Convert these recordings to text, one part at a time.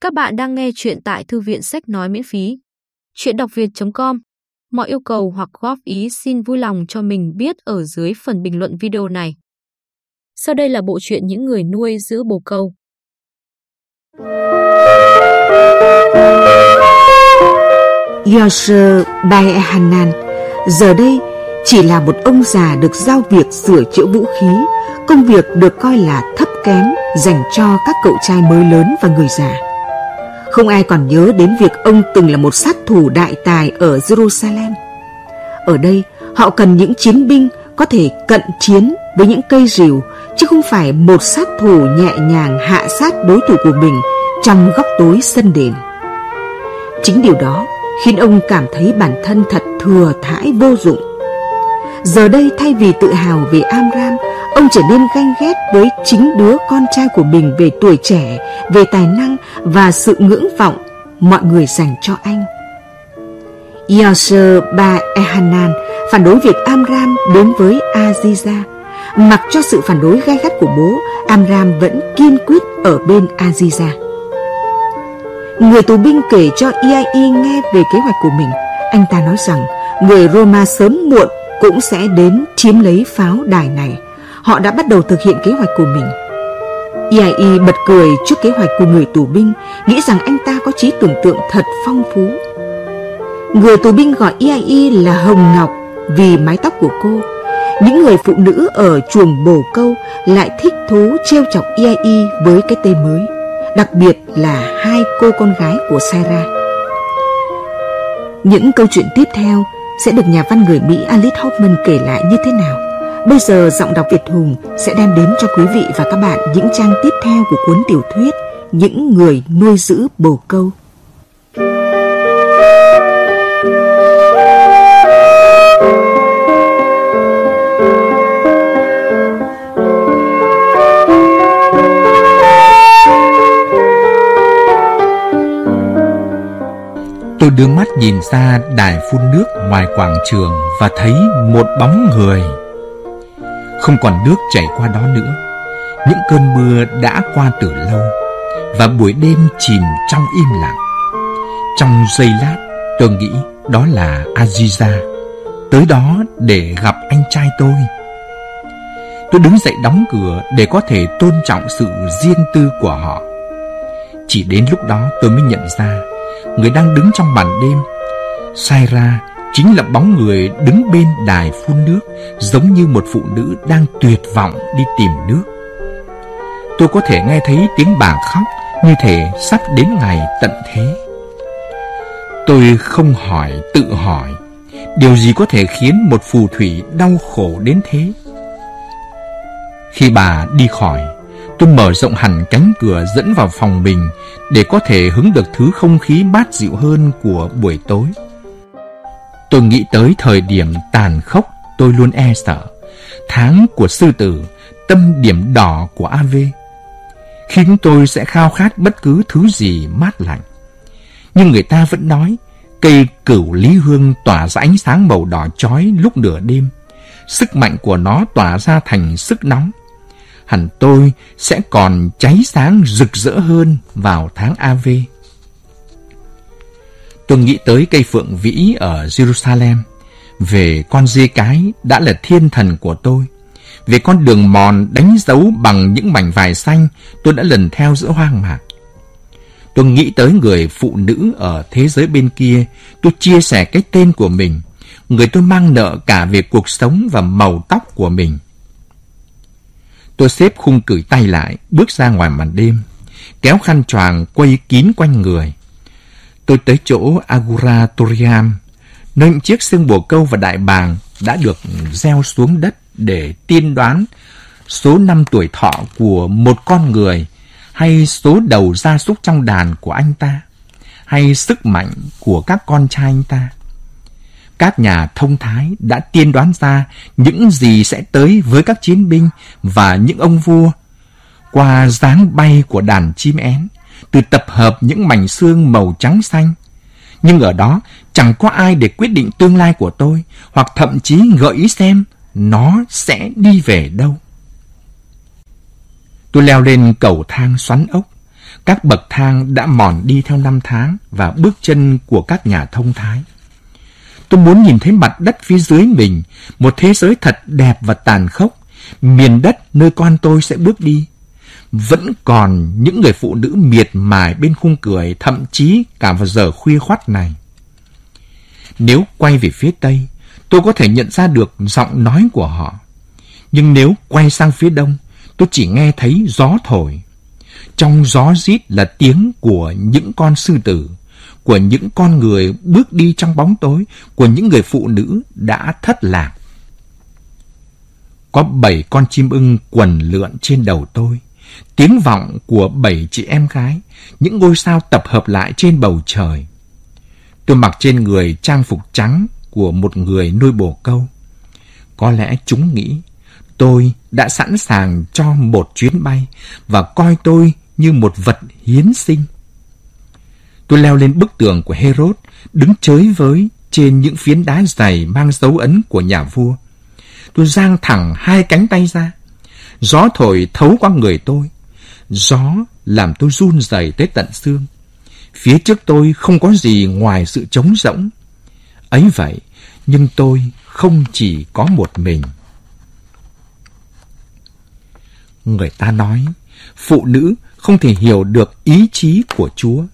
Các bạn đang nghe chuyện tại thư viện sách nói miễn phí. Chuyện đọc việt.com Mọi yêu cầu hoặc góp ý xin vui lòng cho mình biết ở dưới phần bình luận video này. Sau đây là bộ truyện những người nuôi giữ bồ câu. Yasser Bai Hanan giờ đây chỉ là một ông già được giao việc sửa chữa vũ khí, công việc được coi là thấp kém dành cho các cậu trai mới lớn và người già. Không ai còn nhớ đến việc ông từng là một sát thủ đại tài ở Jerusalem. Ở đây, họ cần những chiến binh có thể cận chiến với những cây rìu, chứ không phải một sát thủ nhẹ nhàng hạ sát đối thủ của mình trong góc tối sân đền. Chính điều đó khiến ông cảm thấy bản thân thật thừa thãi vô dụng. Giờ đây thay vì tự hào về Amram, ông trở nên ganh ghét với chính đứa con trai của mình về tuổi trẻ, về tài năng và sự ngưỡng vọng mọi người dành cho anh. Yasser ba Ehanan phản đối việc Amram đến với Aziza. Mặc cho sự phản đối gay gắt của bố, Amram vẫn kiên quyết ở bên Aziza. Người tù binh kể cho IAI nghe về kế hoạch của mình. Anh ta nói rằng người Roma sớm muộn cũng sẽ đến chiếm lấy pháo đài này. Họ đã bắt đầu thực hiện kế hoạch của mình. IAI bật cười trước kế hoạch của người tù binh, nghĩ rằng anh ta có trí tưởng tượng thật phong phú. Người tù binh gọi IAI là Hồng Ngọc vì mái tóc của cô. Những người phụ nữ ở chuồng bồ câu lại thích thú trêu chọc IAI với cái tên mới, đặc biệt là hai cô con gái của Sarah. Những câu chuyện tiếp theo sẽ được nhà văn người Mỹ Alice Hoffman kể lại như thế nào. Bây giờ giọng đọc Việt Hùng sẽ đem đến cho quý vị và các bạn những trang tiếp theo của cuốn tiểu thuyết Những người nuôi giữ bồ câu. Tôi đưa mắt nhìn ra đài phun nước ngoài quảng trường và thấy một bóng người. Không còn nước chảy qua đó nữa. Những cơn mưa đã qua từ lâu và buổi đêm chìm trong im lặng. Trong giây lát, tôi nghĩ đó là Aziza, tới đó để gặp anh trai tôi. Tôi đứng dậy đóng cửa để có thể tôn trọng sự riêng tư của họ. Chỉ đến lúc đó tôi mới nhận ra người đang đứng trong màn đêm. Sai ra chính là bóng người đứng bên đài phun nước giống như một phụ nữ đang tuyệt vọng đi tìm nước. Tôi có thể nghe thấy tiếng bà khóc như thể sắp đến ngày tận thế. Tôi không hỏi, tự hỏi, điều gì có thể khiến một phù thủy đau khổ đến thế? Khi bà đi khỏi, tôi mở rộng hẳn cánh cửa dẫn vào phòng mình để có thể hứng được thứ không khí mát dịu hơn của buổi tối. Tôi nghĩ tới thời điểm tàn khốc tôi luôn e sợ, tháng của sư tử, tâm điểm đỏ của AV. Khi chúng tôi sẽ khao khát bất cứ thứ gì mát lạnh. Nhưng người ta vẫn nói, cây cửu lý hương tỏa ra ánh sáng màu đỏ chói lúc nửa đêm. Sức mạnh của nó tỏa ra thành sức nóng hẳn tôi sẽ còn cháy sáng rực rỡ hơn vào tháng AV. Tôi nghĩ tới cây phượng vĩ ở Jerusalem, về con dê cái đã là thiên thần của tôi, về con đường mòn đánh dấu bằng những mảnh vải xanh tôi đã lần theo giữa hoang mạc. Tôi nghĩ tới người phụ nữ ở thế giới bên kia, tôi chia sẻ cái tên của mình, người tôi mang nợ cả về cuộc sống và màu tóc của mình. Tôi xếp khung cửi tay lại, bước ra ngoài màn đêm, kéo khăn choàng quay kín quanh người. Tôi tới chỗ Agura Toriam, nơi chiếc xương bồ câu và đại bàng đã được gieo xuống đất để tiên đoán số năm tuổi thọ của một con người hay số đầu gia súc trong đàn của anh ta hay sức mạnh của các con trai anh ta các nhà thông thái đã tiên đoán ra những gì sẽ tới với các chiến binh và những ông vua qua dáng bay của đàn chim én, từ tập hợp những mảnh xương màu trắng xanh. Nhưng ở đó chẳng có ai để quyết định tương lai của tôi, hoặc thậm chí gợi ý xem nó sẽ đi về đâu. Tôi leo lên cầu thang xoắn ốc. Các bậc thang đã mòn đi theo năm tháng và bước chân của các nhà thông thái. Tôi muốn nhìn thấy mặt đất phía dưới mình, một thế giới thật đẹp và tàn khốc, miền đất nơi con tôi sẽ bước đi. Vẫn còn những người phụ nữ miệt mài bên khung cười, thậm chí cả vào giờ khuya khoắt này. Nếu quay về phía Tây, tôi có thể nhận ra được giọng nói của họ. Nhưng nếu quay sang phía Đông, tôi chỉ nghe thấy gió thổi. Trong gió rít là tiếng của những con sư tử, của những con người bước đi trong bóng tối, của những người phụ nữ đã thất lạc. Có bảy con chim ưng quần lượn trên đầu tôi, tiếng vọng của bảy chị em gái, những ngôi sao tập hợp lại trên bầu trời. Tôi mặc trên người trang phục trắng của một người nuôi bồ câu. Có lẽ chúng nghĩ tôi đã sẵn sàng cho một chuyến bay và coi tôi như một vật hiến sinh. Tôi leo lên bức tường của Herod, đứng chới với trên những phiến đá dày mang dấu ấn của nhà vua. Tôi giang thẳng hai cánh tay ra. Gió thổi thấu qua người tôi. Gió làm tôi run rẩy tới tận xương. Phía trước tôi không có gì ngoài sự trống rỗng. Ấy vậy, nhưng tôi không chỉ có một mình. Người ta nói, phụ nữ không thể hiểu được ý chí của Chúa.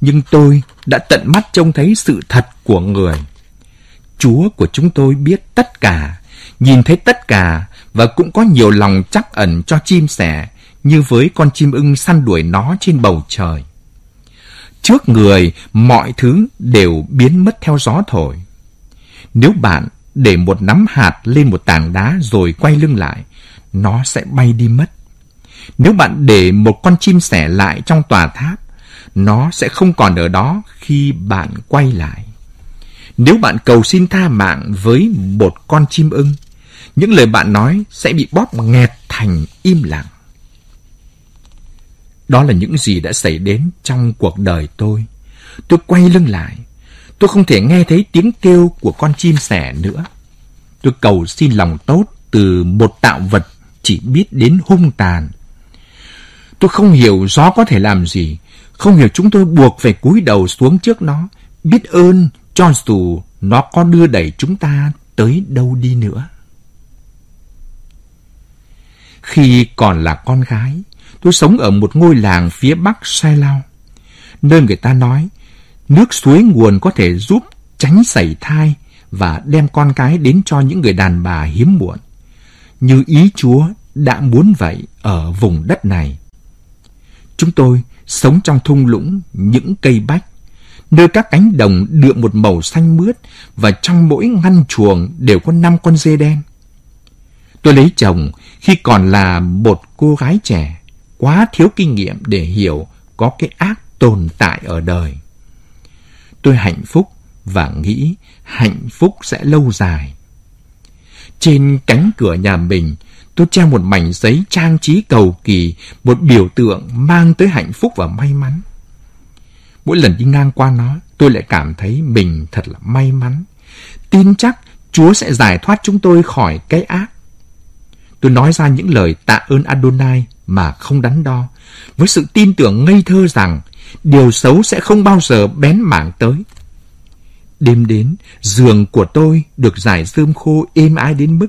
Nhưng tôi đã tận mắt trông thấy sự thật của người. Chúa của chúng tôi biết tất cả, nhìn thấy tất cả và cũng có nhiều lòng chắc ẩn cho chim sẻ như với con chim ưng săn đuổi nó trên bầu trời. Trước người, mọi thứ đều biến mất theo gió thổi. Nếu bạn để một nắm hạt lên một tảng đá rồi quay lưng lại, nó sẽ bay đi mất. Nếu bạn để một con chim sẻ lại trong tòa tháp, nó sẽ không còn ở đó khi bạn quay lại. Nếu bạn cầu xin tha mạng với một con chim ưng, những lời bạn nói sẽ bị bóp nghẹt thành im lặng. Đó là những gì đã xảy đến trong cuộc đời tôi. Tôi quay lưng lại. Tôi không thể nghe thấy tiếng kêu của con chim sẻ nữa. Tôi cầu xin lòng tốt từ một tạo vật chỉ biết đến hung tàn. Tôi không hiểu gió có thể làm gì, không hiểu chúng tôi buộc phải cúi đầu xuống trước nó, biết ơn cho dù nó có đưa đẩy chúng ta tới đâu đi nữa. Khi còn là con gái, tôi sống ở một ngôi làng phía bắc Sai Lao, nơi người ta nói nước suối nguồn có thể giúp tránh sảy thai và đem con cái đến cho những người đàn bà hiếm muộn. Như ý Chúa đã muốn vậy ở vùng đất này. Chúng tôi sống trong thung lũng những cây bách, nơi các cánh đồng đượm một màu xanh mướt và trong mỗi ngăn chuồng đều có năm con dê đen. Tôi lấy chồng khi còn là một cô gái trẻ, quá thiếu kinh nghiệm để hiểu có cái ác tồn tại ở đời. Tôi hạnh phúc và nghĩ hạnh phúc sẽ lâu dài. Trên cánh cửa nhà mình, tôi treo một mảnh giấy trang trí cầu kỳ, một biểu tượng mang tới hạnh phúc và may mắn. Mỗi lần đi ngang qua nó, tôi lại cảm thấy mình thật là may mắn. Tin chắc Chúa sẽ giải thoát chúng tôi khỏi cái ác. Tôi nói ra những lời tạ ơn Adonai mà không đắn đo, với sự tin tưởng ngây thơ rằng điều xấu sẽ không bao giờ bén mảng tới. Đêm đến, giường của tôi được giải rơm khô êm ái đến mức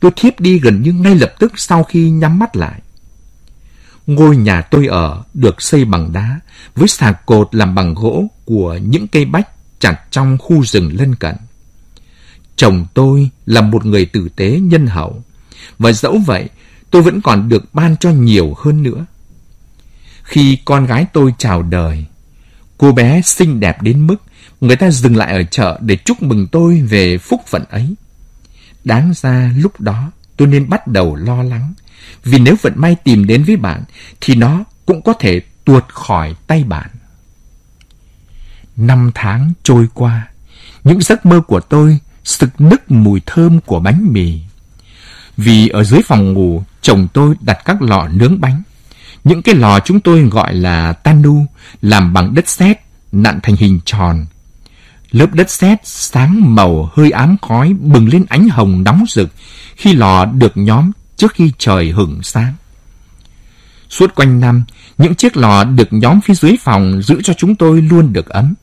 tôi thiếp đi gần như ngay lập tức sau khi nhắm mắt lại. Ngôi nhà tôi ở được xây bằng đá, với xà cột làm bằng gỗ của những cây bách chặt trong khu rừng lân cận. Chồng tôi là một người tử tế nhân hậu, và dẫu vậy tôi vẫn còn được ban cho nhiều hơn nữa. Khi con gái tôi chào đời, cô bé xinh đẹp đến mức người ta dừng lại ở chợ để chúc mừng tôi về phúc phận ấy. Đáng ra lúc đó tôi nên bắt đầu lo lắng, vì nếu vận may tìm đến với bạn thì nó cũng có thể tuột khỏi tay bạn. Năm tháng trôi qua, những giấc mơ của tôi sực nức mùi thơm của bánh mì. Vì ở dưới phòng ngủ, chồng tôi đặt các lò nướng bánh. Những cái lò chúng tôi gọi là tanu, làm bằng đất sét, nặn thành hình tròn. Lớp đất sét sáng màu hơi ám khói bừng lên ánh hồng nóng rực khi lò được nhóm trước khi trời hửng sáng. Suốt quanh năm, Những chiếc lò được nhóm phía dưới phòng giữ cho chúng tôi luôn được ấm.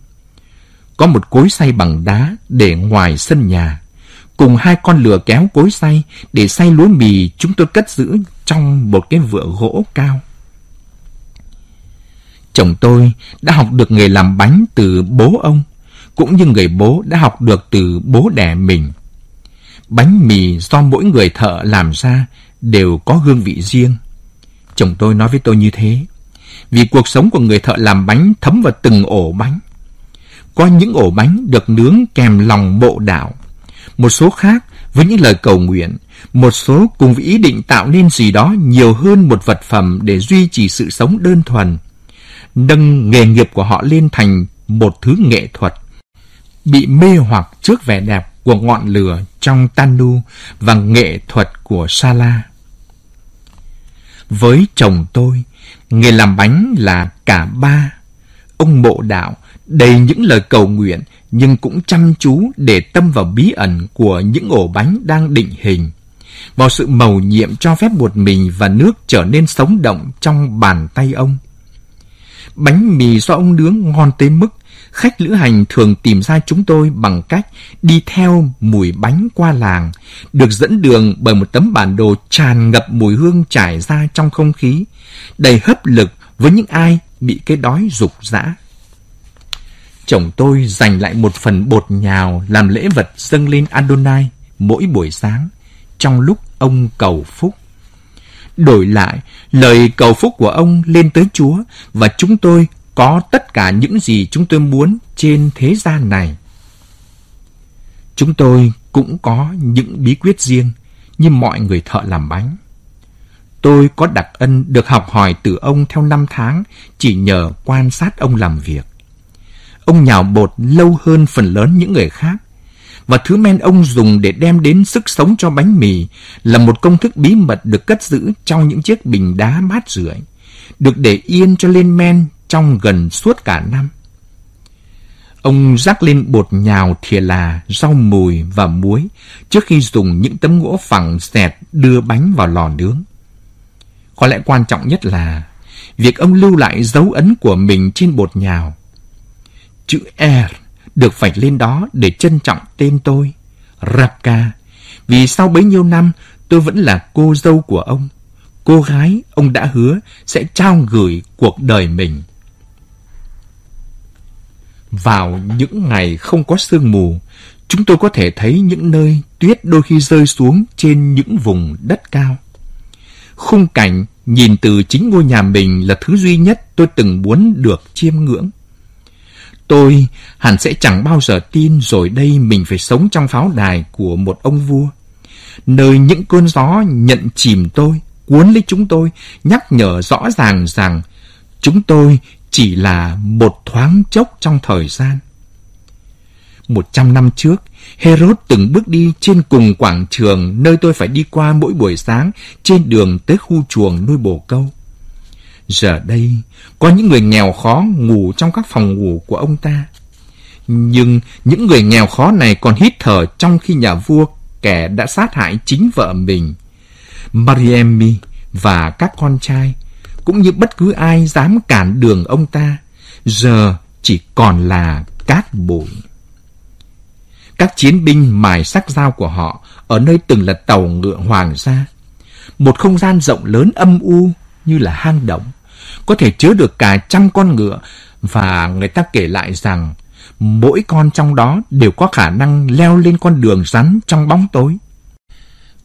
Có một cối xay bằng đá để ngoài sân nhà. Cùng hai con lửa kéo cối xay để xay lúa mì chúng tôi cất giữ trong một cái vựa gỗ cao. Chồng tôi đã học được nghề làm bánh từ bố ông, cũng như người bố đã học được từ bố đẻ mình. Bánh mì do mỗi người thợ làm ra đều có hương vị riêng. Chồng tôi nói với tôi như thế, vì cuộc sống của người thợ làm bánh thấm vào từng ổ bánh. Có những ổ bánh được nướng kèm lòng mộ đạo, một số khác với những lời cầu nguyện, một số cùng với ý định tạo nên gì đó nhiều hơn một vật phẩm để duy trì sự sống đơn thuần, nâng nghề nghiệp của họ lên thành một thứ nghệ thuật, bị mê hoặc trước vẻ đẹp của ngọn lửa trong Tanu và nghệ thuật của Sala. Với chồng tôi, nghề làm bánh là cả ba. Ông mộ đạo đầy những lời cầu nguyện nhưng cũng chăm chú để tâm vào bí ẩn của những ổ bánh đang định hình, vào sự màu nhiệm cho phép bột mì và nước trở nên sống động trong bàn tay ông. Bánh mì do ông nướng ngon tới mức khách lữ hành thường tìm ra chúng tôi bằng cách đi theo mùi bánh qua làng, được dẫn đường bởi một tấm bản đồ tràn ngập mùi hương trải ra trong không khí, đầy hấp lực với những ai bị cái đói rục rã. Chồng tôi dành lại một phần bột nhào làm lễ vật dâng lên Adonai mỗi buổi sáng, trong lúc ông cầu phúc. Đổi lại, lời cầu phúc của ông lên tới Chúa và chúng tôi có tất cả những gì chúng tôi muốn trên thế gian này. Chúng tôi cũng có những bí quyết riêng như mọi người thợ làm bánh. Tôi có đặc ân được học hỏi từ ông theo năm tháng chỉ nhờ quan sát ông làm việc. Ông nhào bột lâu hơn phần lớn những người khác và thứ men ông dùng để đem đến sức sống cho bánh mì là một công thức bí mật được cất giữ trong những chiếc bình đá mát rượi, được để yên cho lên men trong gần suốt cả năm. Ông rắc lên bột nhào thìa là, rau mùi và muối trước khi dùng những tấm gỗ phẳng xẹt đưa bánh vào lò nướng. Có lẽ quan trọng nhất là việc ông lưu lại dấu ấn của mình trên bột nhào. Chữ R được vạch lên đó để trân trọng tên tôi, Raka, vì sau bấy nhiêu năm tôi vẫn là cô dâu của ông, cô gái ông đã hứa sẽ trao gửi cuộc đời mình. Vào những ngày không có sương mù, chúng tôi có thể thấy những nơi tuyết đôi khi rơi xuống trên những vùng đất cao. Khung cảnh nhìn từ chính ngôi nhà mình là thứ duy nhất tôi từng muốn được chiêm ngưỡng. Tôi hẳn sẽ chẳng bao giờ tin rồi đây mình phải sống trong pháo đài của một ông vua. Nơi những cơn gió nhận chìm tôi, cuốn lấy chúng tôi, nhắc nhở rõ ràng rằng chúng tôi chỉ là một thoáng chốc trong thời gian. Một trăm năm trước, Herod từng bước đi trên cùng quảng trường nơi tôi phải đi qua mỗi buổi sáng trên đường tới khu chuồng nuôi bồ câu. Giờ đây, có những người nghèo khó ngủ trong các phòng ngủ của ông ta. Nhưng những người nghèo khó này còn hít thở trong khi nhà vua kẻ đã sát hại chính vợ mình, Mariemi và các con trai, cũng như bất cứ ai dám cản đường ông ta, giờ chỉ còn là cát bụi. Các chiến binh mài sắc dao của họ ở nơi từng là tàu ngựa hoàng gia. Một không gian rộng lớn âm u như là hang động, có thể chứa được cả trăm con ngựa và người ta kể lại rằng mỗi con trong đó đều có khả năng leo lên con đường rắn trong bóng tối.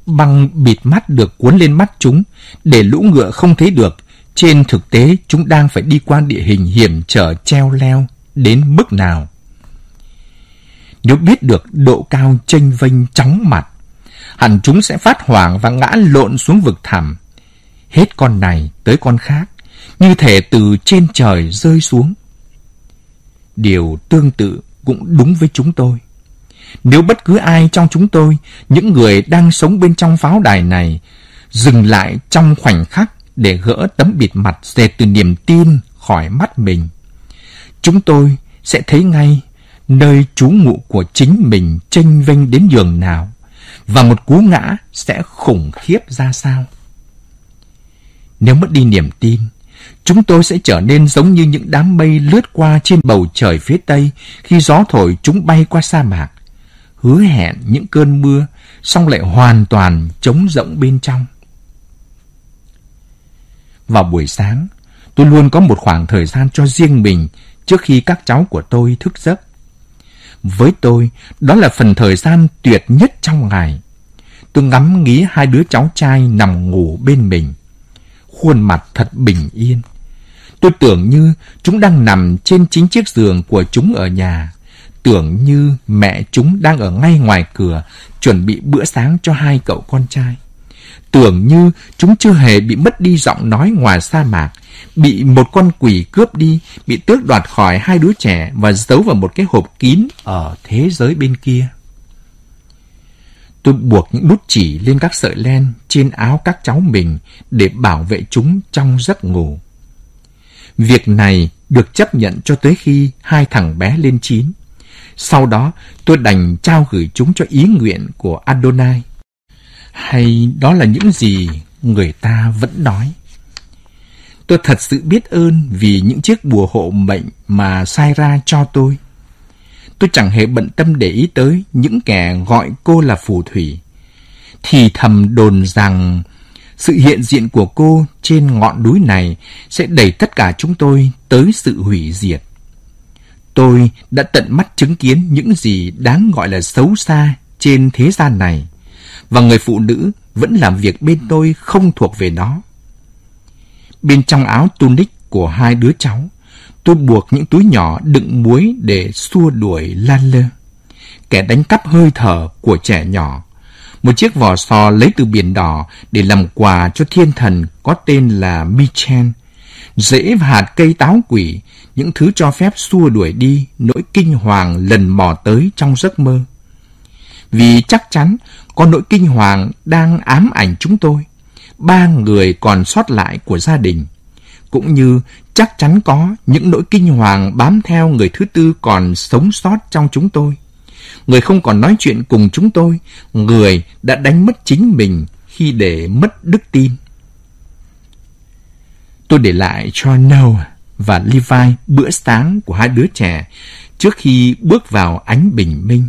Băng bịt mắt được cuốn lên mắt chúng để lũ ngựa không thấy được. Trên thực tế chúng đang phải đi qua địa hình hiểm trở treo leo đến mức nào. Nếu biết được độ cao chênh vênh chóng mặt, hẳn chúng sẽ phát hoảng và ngã lộn xuống vực thẳm. Hết con này tới con khác, như thể từ trên trời rơi xuống. Điều tương tự cũng đúng với chúng tôi. Nếu bất cứ ai trong chúng tôi, những người đang sống bên trong pháo đài này, dừng lại trong khoảnh khắc để gỡ tấm bịt mặt dệt từ niềm tin khỏi mắt mình, chúng tôi sẽ thấy ngay nơi trú ngụ của chính mình tranh vênh đến giường nào và một cú ngã sẽ khủng khiếp ra sao. Nếu mất đi niềm tin, chúng tôi sẽ trở nên giống như những đám mây lướt qua trên bầu trời phía tây khi gió thổi chúng bay qua sa mạc. Hứa hẹn những cơn mưa, song lại hoàn toàn trống rỗng bên trong. Vào buổi sáng, tôi luôn có một khoảng thời gian cho riêng mình trước khi các cháu của tôi thức giấc. Với tôi, đó là phần thời gian tuyệt nhất trong ngày. Tôi ngắm nghĩ hai đứa cháu trai nằm ngủ bên mình. Khuôn mặt thật bình yên. Tôi tưởng như chúng đang nằm trên chính chiếc giường của chúng ở nhà. Tưởng như mẹ chúng đang ở ngay ngoài cửa chuẩn bị bữa sáng cho hai cậu con trai. Tưởng như chúng chưa hề bị mất đi giọng nói ngoài sa mạc, bị một con quỷ cướp đi, bị tước đoạt khỏi hai đứa trẻ và giấu vào một cái hộp kín ở thế giới bên kia. Tôi buộc những nút chỉ lên các sợi len trên áo các cháu mình để bảo vệ chúng trong giấc ngủ. Việc này được chấp nhận cho tới khi hai thằng bé lên chín. Sau đó, tôi đành trao gửi chúng cho ý nguyện của Adonai. Hay đó là những gì người ta vẫn nói? Tôi thật sự biết ơn vì những chiếc bùa hộ mệnh mà sai ra cho tôi. Tôi chẳng hề bận tâm để ý tới những kẻ gọi cô là phù thủy. Thì thầm đồn rằng sự hiện diện của cô trên ngọn núi này sẽ đẩy tất cả chúng tôi tới sự hủy diệt. Tôi đã tận mắt chứng kiến những gì đáng gọi là xấu xa trên thế gian này, và người phụ nữ vẫn làm việc bên tôi không thuộc về nó. Bên trong áo tunic của hai đứa cháu, tôi buộc những túi nhỏ đựng muối để xua đuổi lan lơ. Kẻ đánh cắp hơi thở của trẻ nhỏ. Một chiếc vỏ sò lấy từ biển đỏ để làm quà cho thiên thần có tên là Michen. Rễ và hạt cây táo quỷ, những thứ cho phép xua đuổi đi nỗi kinh hoàng lần mò tới trong giấc mơ. Vì chắc chắn có nỗi kinh hoàng đang ám ảnh chúng tôi ba người còn sót lại của gia đình, cũng như chắc chắn có những nỗi kinh hoàng bám theo người thứ tư còn sống sót trong chúng tôi. Người không còn nói chuyện cùng chúng tôi, người đã đánh mất chính mình khi để mất đức tin. Tôi để lại cho Noah và Levi bữa sáng của hai đứa trẻ trước khi bước vào ánh bình minh.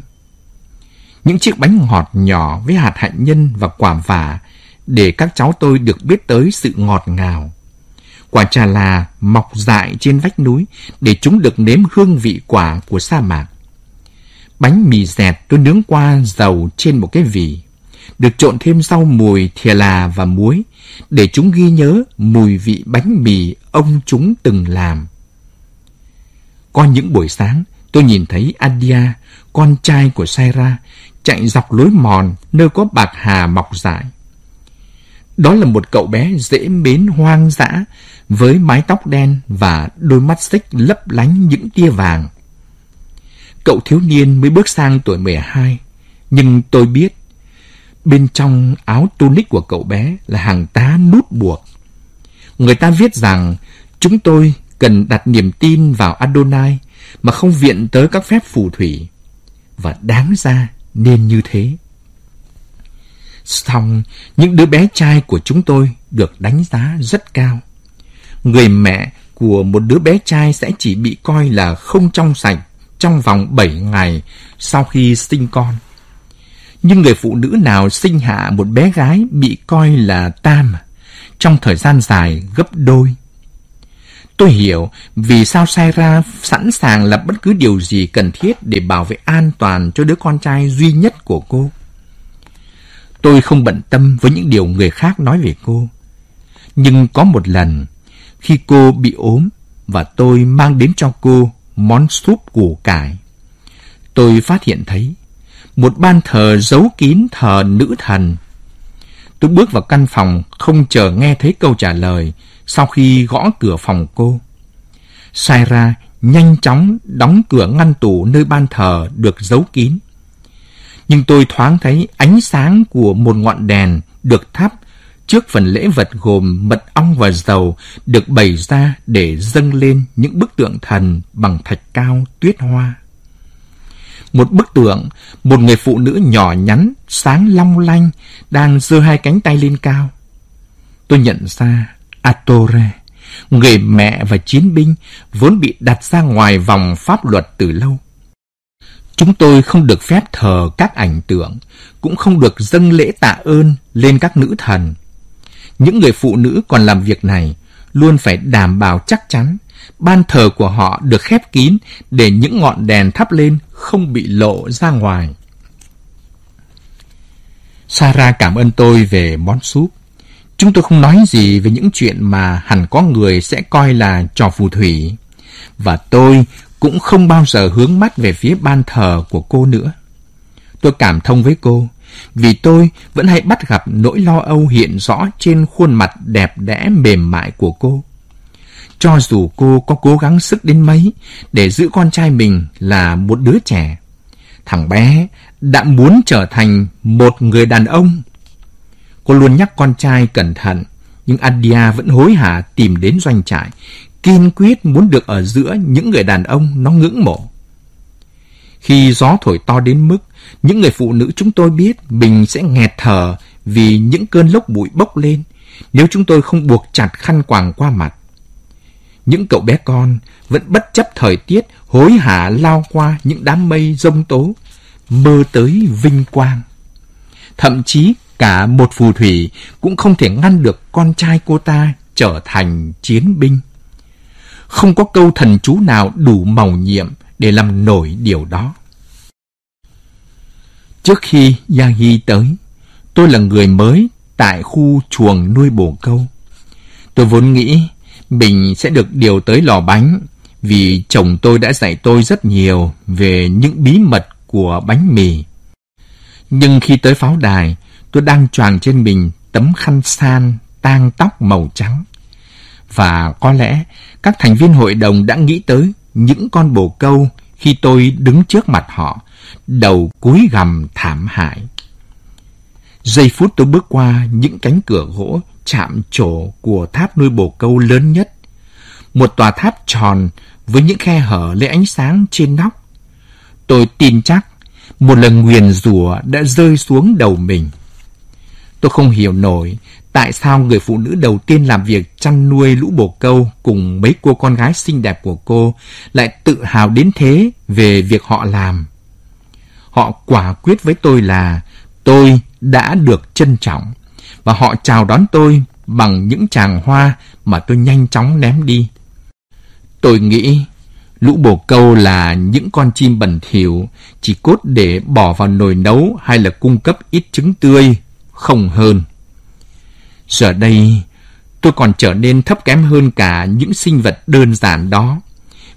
Những chiếc bánh ngọt nhỏ với hạt hạnh nhân và quả vả để các cháu tôi được biết tới sự ngọt ngào. Quả trà là mọc dại trên vách núi để chúng được nếm hương vị quả của sa mạc. Bánh mì dẹt tôi nướng qua dầu trên một cái vỉ, được trộn thêm rau mùi thìa là và muối để chúng ghi nhớ mùi vị bánh mì ông chúng từng làm. Có những buổi sáng, tôi nhìn thấy Adia, con trai của Saira, chạy dọc lối mòn nơi có bạc hà mọc dại. Đó là một cậu bé dễ mến hoang dã với mái tóc đen và đôi mắt xích lấp lánh những tia vàng. Cậu thiếu niên mới bước sang tuổi 12, nhưng tôi biết bên trong áo tunic của cậu bé là hàng tá nút buộc. Người ta viết rằng chúng tôi cần đặt niềm tin vào Adonai mà không viện tới các phép phù thủy. Và đáng ra nên như thế. Xong, những đứa bé trai của chúng tôi được đánh giá rất cao. Người mẹ của một đứa bé trai sẽ chỉ bị coi là không trong sạch trong vòng 7 ngày sau khi sinh con. Nhưng người phụ nữ nào sinh hạ một bé gái bị coi là tam trong thời gian dài gấp đôi. Tôi hiểu vì sao Saira sẵn sàng làm bất cứ điều gì cần thiết để bảo vệ an toàn cho đứa con trai duy nhất của cô. Tôi không bận tâm với những điều người khác nói về cô. Nhưng có một lần, khi cô bị ốm và tôi mang đến cho cô món súp củ cải, tôi phát hiện thấy một ban thờ giấu kín thờ nữ thần. Tôi bước vào căn phòng không chờ nghe thấy câu trả lời sau khi gõ cửa phòng cô. Saira nhanh chóng đóng cửa ngăn tủ nơi ban thờ được giấu kín nhưng tôi thoáng thấy ánh sáng của một ngọn đèn được thắp trước phần lễ vật gồm mật ong và dầu được bày ra để dâng lên những bức tượng thần bằng thạch cao tuyết hoa. Một bức tượng, một người phụ nữ nhỏ nhắn, sáng long lanh, đang giơ hai cánh tay lên cao. Tôi nhận ra Atore, người mẹ và chiến binh vốn bị đặt ra ngoài vòng pháp luật từ lâu. Chúng tôi không được phép thờ các ảnh tượng, cũng không được dâng lễ tạ ơn lên các nữ thần. Những người phụ nữ còn làm việc này luôn phải đảm bảo chắc chắn ban thờ của họ được khép kín để những ngọn đèn thắp lên không bị lộ ra ngoài. Sarah cảm ơn tôi về món súp. Chúng tôi không nói gì về những chuyện mà hẳn có người sẽ coi là trò phù thủy. Và tôi cũng không bao giờ hướng mắt về phía ban thờ của cô nữa. Tôi cảm thông với cô, vì tôi vẫn hay bắt gặp nỗi lo âu hiện rõ trên khuôn mặt đẹp đẽ mềm mại của cô. Cho dù cô có cố gắng sức đến mấy để giữ con trai mình là một đứa trẻ, thằng bé đã muốn trở thành một người đàn ông. Cô luôn nhắc con trai cẩn thận, nhưng Adia vẫn hối hả tìm đến doanh trại, kiên quyết muốn được ở giữa những người đàn ông nó ngưỡng mộ. Khi gió thổi to đến mức những người phụ nữ chúng tôi biết mình sẽ nghẹt thở vì những cơn lốc bụi bốc lên nếu chúng tôi không buộc chặt khăn quàng qua mặt. Những cậu bé con vẫn bất chấp thời tiết hối hả lao qua những đám mây rông tố, mơ tới vinh quang. Thậm chí cả một phù thủy cũng không thể ngăn được con trai cô ta trở thành chiến binh. Không có câu thần chú nào đủ màu nhiệm để làm nổi điều đó. Trước khi Yahi tới, tôi là người mới tại khu chuồng nuôi bồ câu. Tôi vốn nghĩ mình sẽ được điều tới lò bánh vì chồng tôi đã dạy tôi rất nhiều về những bí mật của bánh mì. Nhưng khi tới pháo đài, tôi đang choàng trên mình tấm khăn san tang tóc màu trắng. Và có lẽ các thành viên hội đồng đã nghĩ tới những con bồ câu khi tôi đứng trước mặt họ, đầu cúi gằm thảm hại. Giây phút tôi bước qua những cánh cửa gỗ chạm trổ của tháp nuôi bồ câu lớn nhất. Một tòa tháp tròn với những khe hở lấy ánh sáng trên nóc. Tôi tin chắc một lần nguyền rủa đã rơi xuống đầu mình. Tôi không hiểu nổi tại sao người phụ nữ đầu tiên làm việc chăn nuôi lũ bồ câu cùng mấy cô con gái xinh đẹp của cô lại tự hào đến thế về việc họ làm. Họ quả quyết với tôi là tôi đã được trân trọng và họ chào đón tôi bằng những tràng hoa mà tôi nhanh chóng ném đi. Tôi nghĩ lũ bồ câu là những con chim bẩn thỉu chỉ cốt để bỏ vào nồi nấu hay là cung cấp ít trứng tươi, không hơn. Giờ đây, tôi còn trở nên thấp kém hơn cả những sinh vật đơn giản đó,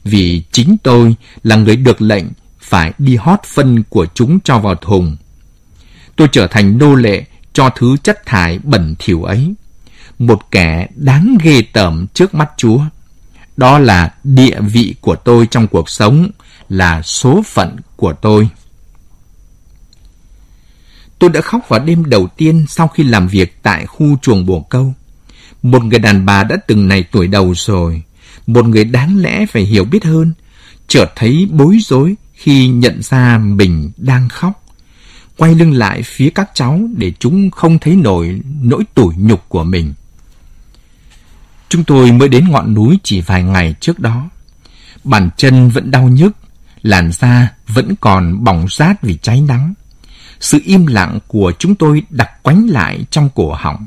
vì chính tôi là người được lệnh phải đi hót phân của chúng cho vào thùng. Tôi trở thành nô lệ cho thứ chất thải bẩn thỉu ấy. Một kẻ đáng ghê tởm trước mắt Chúa. Đó là địa vị của tôi trong cuộc sống, là số phận của tôi. Tôi đã khóc vào đêm đầu tiên sau khi làm việc tại khu chuồng bồ câu. Một người đàn bà đã từng này tuổi đầu rồi, một người đáng lẽ phải hiểu biết hơn, chợt thấy bối rối khi nhận ra mình đang khóc quay lưng lại phía các cháu để chúng không thấy nổi nỗi tủi nhục của mình. Chúng tôi mới đến ngọn núi chỉ vài ngày trước đó. Bàn chân vẫn đau nhức, làn da vẫn còn bỏng rát vì cháy nắng. Sự im lặng của chúng tôi đặc quánh lại trong cổ họng.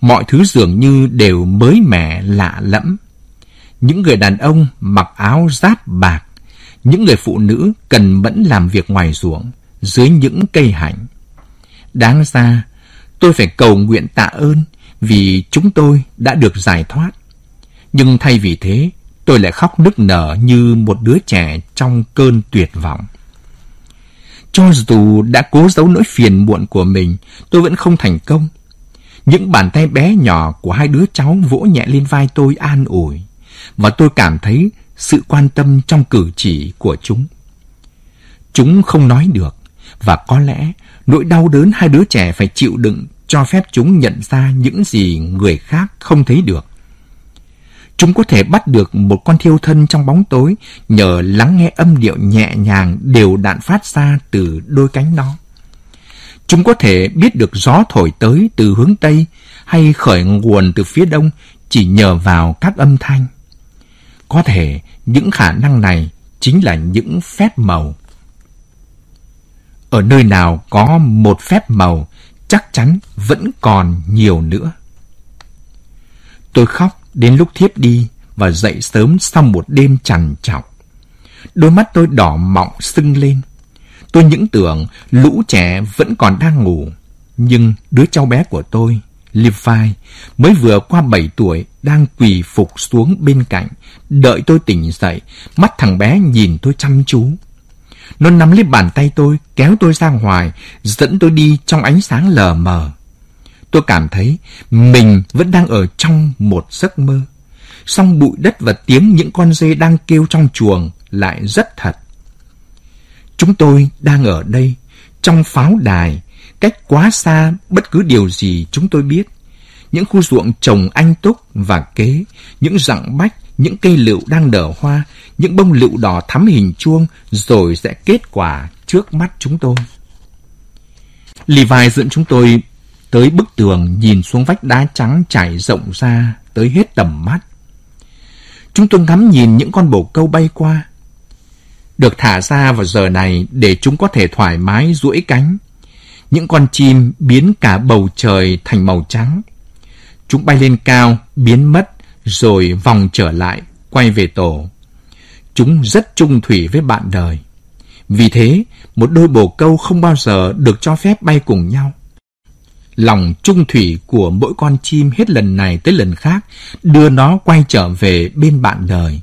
Mọi thứ dường như đều mới mẻ lạ lẫm. Những người đàn ông mặc áo giáp bạc, những người phụ nữ cần mẫn làm việc ngoài ruộng dưới những cây hạnh. Đáng ra, tôi phải cầu nguyện tạ ơn vì chúng tôi đã được giải thoát. Nhưng thay vì thế, tôi lại khóc nức nở như một đứa trẻ trong cơn tuyệt vọng. Cho dù đã cố giấu nỗi phiền muộn của mình, tôi vẫn không thành công. Những bàn tay bé nhỏ của hai đứa cháu vỗ nhẹ lên vai tôi an ủi, và tôi cảm thấy sự quan tâm trong cử chỉ của chúng. Chúng không nói được, và có lẽ nỗi đau đớn hai đứa trẻ phải chịu đựng cho phép chúng nhận ra những gì người khác không thấy được. Chúng có thể bắt được một con thiêu thân trong bóng tối nhờ lắng nghe âm điệu nhẹ nhàng đều đạn phát ra từ đôi cánh nó. Chúng có thể biết được gió thổi tới từ hướng Tây hay khởi nguồn từ phía Đông chỉ nhờ vào các âm thanh. Có thể những khả năng này chính là những phép màu. Ở nơi nào có một phép màu, chắc chắn vẫn còn nhiều nữa. Tôi khóc đến lúc thiếp đi và dậy sớm sau một đêm trằn trọc. Đôi mắt tôi đỏ mọng sưng lên. Tôi những tưởng lũ trẻ vẫn còn đang ngủ, nhưng đứa cháu bé của tôi, Levi, mới vừa qua 7 tuổi, đang quỳ phục xuống bên cạnh, đợi tôi tỉnh dậy, mắt thằng bé nhìn tôi chăm chú. Nó nắm lấy bàn tay tôi, kéo tôi ra ngoài, dẫn tôi đi trong ánh sáng lờ mờ. Tôi cảm thấy mình vẫn đang ở trong một giấc mơ. Song bụi đất và tiếng những con dê đang kêu trong chuồng lại rất thật. Chúng tôi đang ở đây, trong pháo đài, cách quá xa bất cứ điều gì chúng tôi biết. Những khu ruộng trồng anh túc và kế, những rặng bách, những cây lựu đang nở hoa, những bông lựu đỏ thắm hình chuông rồi sẽ kết quả trước mắt chúng tôi. Levi dẫn chúng tôi tới bức tường nhìn xuống vách đá trắng trải rộng ra tới hết tầm mắt. Chúng tôi ngắm nhìn những con bồ câu bay qua. Được thả ra vào giờ này để chúng có thể thoải mái duỗi cánh. Những con chim biến cả bầu trời thành màu trắng. Chúng bay lên cao, biến mất, rồi vòng trở lại, quay về tổ. Chúng rất trung thủy với bạn đời. Vì thế, một đôi bồ câu không bao giờ được cho phép bay cùng nhau. Lòng trung thủy của mỗi con chim hết lần này tới lần khác đưa nó quay trở về bên bạn đời,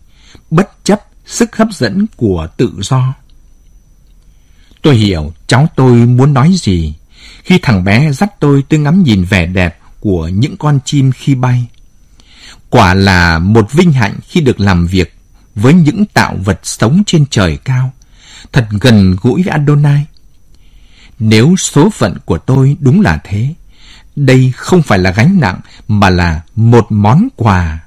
bất chấp sức hấp dẫn của tự do. Tôi hiểu cháu tôi muốn nói gì khi thằng bé dắt tôi tới ngắm nhìn vẻ đẹp của những con chim khi bay. Quả là một vinh hạnh khi được làm việc với những tạo vật sống trên trời cao, thật gần gũi với Adonai. Nếu số phận của tôi đúng là thế, đây không phải là gánh nặng mà là một món quà.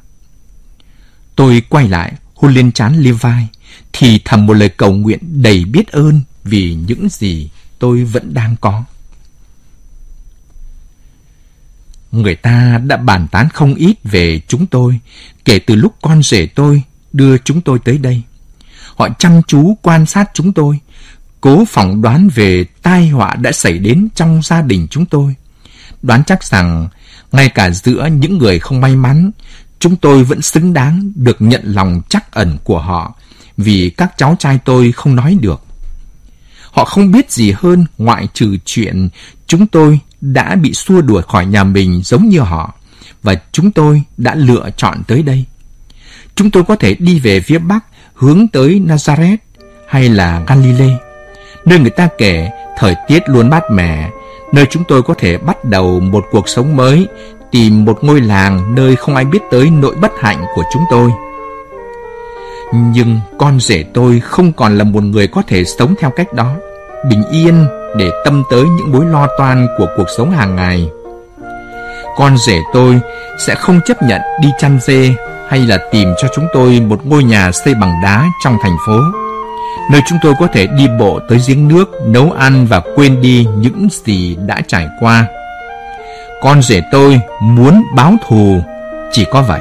Tôi quay lại hôn lên trán Levi, thì thầm một lời cầu nguyện đầy biết ơn vì những gì tôi vẫn đang có. Người ta đã bàn tán không ít về chúng tôi kể từ lúc con rể tôi đưa chúng tôi tới đây. Họ chăm chú quan sát chúng tôi, cố phỏng đoán về tai họa đã xảy đến trong gia đình chúng tôi. Đoán chắc rằng, ngay cả giữa những người không may mắn, chúng tôi vẫn xứng đáng được nhận lòng chắc ẩn của họ vì các cháu trai tôi không nói được. Họ không biết gì hơn ngoại trừ chuyện chúng tôi đã bị xua đuổi khỏi nhà mình giống như họ và chúng tôi đã lựa chọn tới đây. Chúng tôi có thể đi về phía Bắc hướng tới Nazareth hay là Galilee, nơi người ta kể thời tiết luôn mát mẻ, nơi chúng tôi có thể bắt đầu một cuộc sống mới, tìm một ngôi làng nơi không ai biết tới nỗi bất hạnh của chúng tôi. Nhưng con rể tôi không còn là một người có thể sống theo cách đó, bình yên để tâm tới những mối lo toan của cuộc sống hàng ngày. Con rể tôi sẽ không chấp nhận đi chăn dê hay là tìm cho chúng tôi một ngôi nhà xây bằng đá trong thành phố, nơi chúng tôi có thể đi bộ tới giếng nước, nấu ăn và quên đi những gì đã trải qua. Con rể tôi muốn báo thù, chỉ có vậy.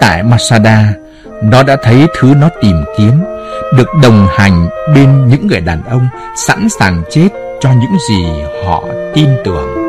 Tại Masada, nó đã thấy thứ nó tìm kiếm, được đồng hành bên những người đàn ông sẵn sàng chết cho những gì họ tin tưởng.